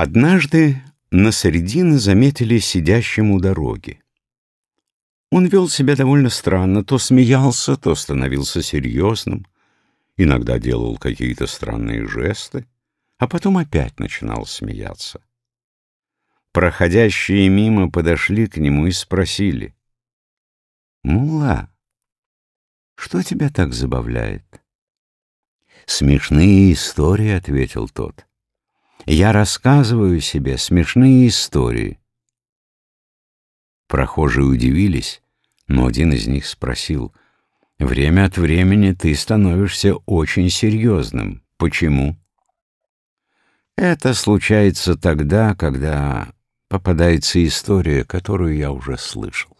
Однажды на середине заметили сидящим у дороги. Он вел себя довольно странно, то смеялся, то становился серьезным, иногда делал какие-то странные жесты, а потом опять начинал смеяться. Проходящие мимо подошли к нему и спросили. «Мула, что тебя так забавляет?» «Смешные истории», — ответил тот. «Я рассказываю себе смешные истории». Прохожие удивились, но один из них спросил, «Время от времени ты становишься очень серьезным. Почему?» «Это случается тогда, когда попадается история, которую я уже слышал».